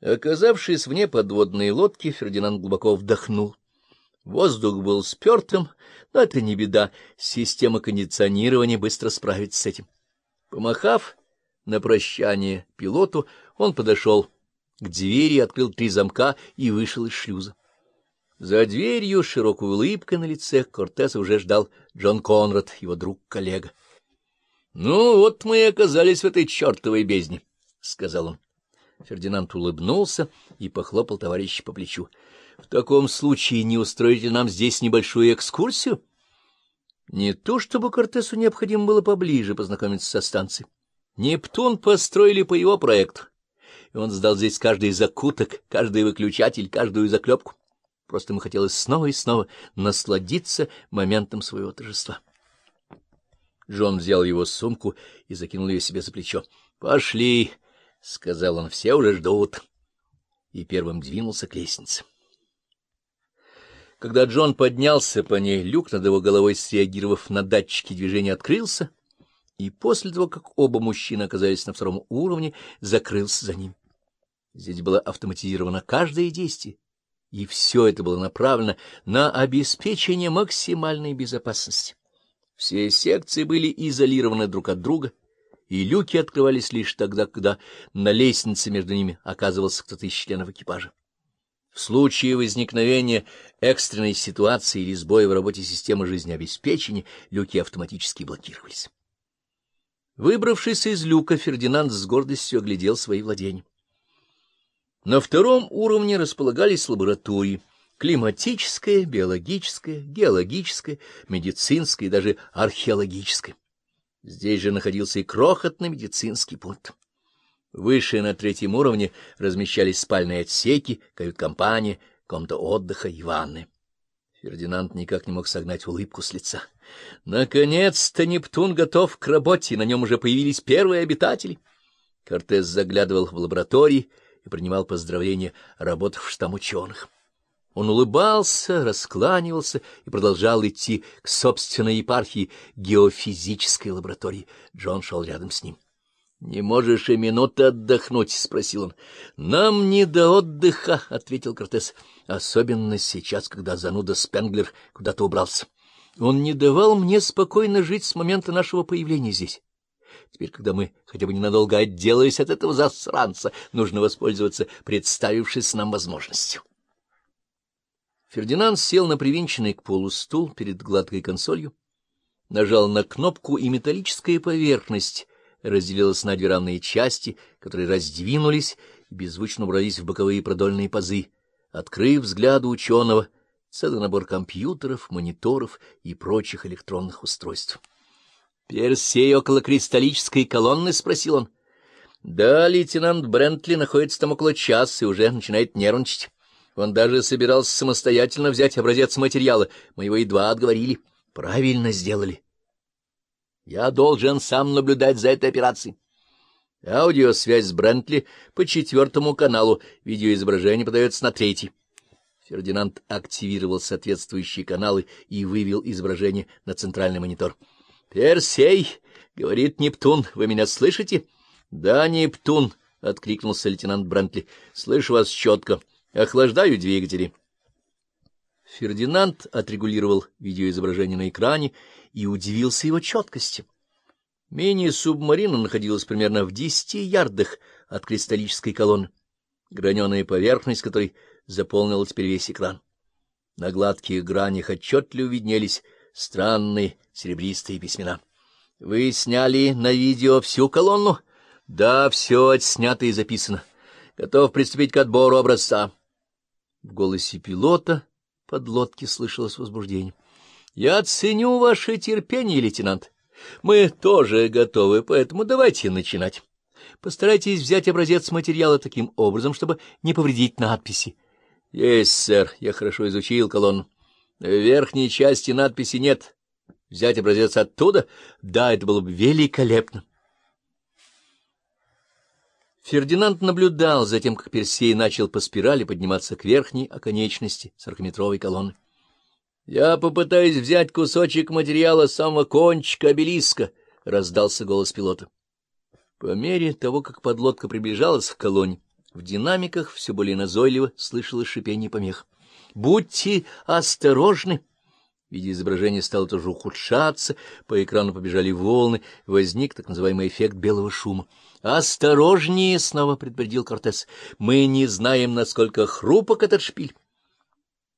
Оказавшись вне подводной лодки, Фердинанд глубоко вдохнул. Воздух был спертым, но это не беда, система кондиционирования быстро справится с этим. Помахав на прощание пилоту, он подошел к двери, открыл три замка и вышел из шлюза. За дверью, широкой улыбкой на лице, Кортеса уже ждал Джон Конрад, его друг-коллега. — Ну, вот мы и оказались в этой чертовой бездне, — сказал он. Фердинанд улыбнулся и похлопал товарища по плечу. — В таком случае не устроите нам здесь небольшую экскурсию? Не то чтобы Кортесу необходимо было поближе познакомиться со станцией. Нептун построили по его проекту, и он сдал здесь каждый закуток, каждый выключатель, каждую заклепку. Просто ему хотелось снова и снова насладиться моментом своего торжества. Джон взял его сумку и закинул ее себе за плечо. — Пошли, — сказал он, — все уже ждут. И первым двинулся к лестнице. Когда Джон поднялся по ней, люк над его головой, среагировав на датчики движения, открылся, и после того, как оба мужчины оказались на втором уровне, закрылся за ним. Здесь было автоматизировано каждое действие, и все это было направлено на обеспечение максимальной безопасности. Все секции были изолированы друг от друга, и люки открывались лишь тогда, когда на лестнице между ними оказывался кто-то из членов экипажа. В случае возникновения экстренной ситуации или сбоя в работе системы жизнеобеспечения люки автоматически блокировались. Выбравшись из люка, Фердинанд с гордостью оглядел свои владения. На втором уровне располагались лаборатории — климатическая, биологическая, геологическая, медицинская и даже археологическая. Здесь же находился и крохотный медицинский пункт. Выше на третьем уровне размещались спальные отсеки, кают-компания, комната отдыха и ванны. Фердинанд никак не мог согнать улыбку с лица. Наконец-то Нептун готов к работе, на нем уже появились первые обитатели. Кортес заглядывал в лаборатории — и принимал поздравления работавших там ученых. Он улыбался, раскланивался и продолжал идти к собственной епархии геофизической лаборатории. Джон шел рядом с ним. — Не можешь и минуты отдохнуть? — спросил он. — Нам не до отдыха, — ответил Кортес, — особенно сейчас, когда зануда Спенглер куда-то убрался. Он не давал мне спокойно жить с момента нашего появления здесь. Теперь, когда мы хотя бы ненадолго отделались от этого засранца, нужно воспользоваться представившейся нам возможностью. Фердинанд сел на привинченный к полу стул перед гладкой консолью, нажал на кнопку, и металлическая поверхность разделилась на две равные части, которые раздвинулись и беззвучно убрались в боковые продольные пазы, открыв взгляду ученого целый набор компьютеров, мониторов и прочих электронных устройств. — Персей около кристаллической колонны? — спросил он. — Да, лейтенант Брентли находится там около часа и уже начинает нервничать. Он даже собирался самостоятельно взять образец материала. Мы его едва отговорили. Правильно сделали. Я должен сам наблюдать за этой операцией. Аудиосвязь с Брентли по четвертому каналу, видеоизображение подается на третий. Фердинанд активировал соответствующие каналы и вывел изображение на центральный монитор. — Персей, — говорит Нептун, — вы меня слышите? — Да, Нептун, — откликнулся лейтенант Брентли. — Слышу вас четко. Охлаждаю двигатели. Фердинанд отрегулировал видеоизображение на экране и удивился его четкости. Мини-субмарина находилась примерно в десяти ярдах от кристаллической колонны, граненая поверхность которой заполнила теперь весь экран. На гладких гранях отчетливо виднелись странные серебристые письмена. — Вы сняли на видео всю колонну? — Да, все отснято и записано. Готов приступить к отбору образца. В голосе пилота подлодки слышалось возбуждение. — Я ценю ваше терпение, лейтенант. Мы тоже готовы, поэтому давайте начинать. Постарайтесь взять образец материала таким образом, чтобы не повредить надписи. — Есть, сэр, я хорошо изучил колонну. Верхней части надписи нет. Взять образец оттуда? Да, это было бы великолепно. Фердинанд наблюдал за тем, как Персей начал по спирали подниматься к верхней оконечности сорокаметровой колонны. — Я попытаюсь взять кусочек материала самого кончика обелиска, — раздался голос пилота. По мере того, как подлодка приближалась к колонне, В динамиках все более назойливо слышалось шипение помех. «Будьте осторожны!» Видя изображение стало тоже ухудшаться, по экрану побежали волны, возник так называемый эффект белого шума. «Осторожнее!» — снова предупредил Кортес. «Мы не знаем, насколько хрупок этот шпиль.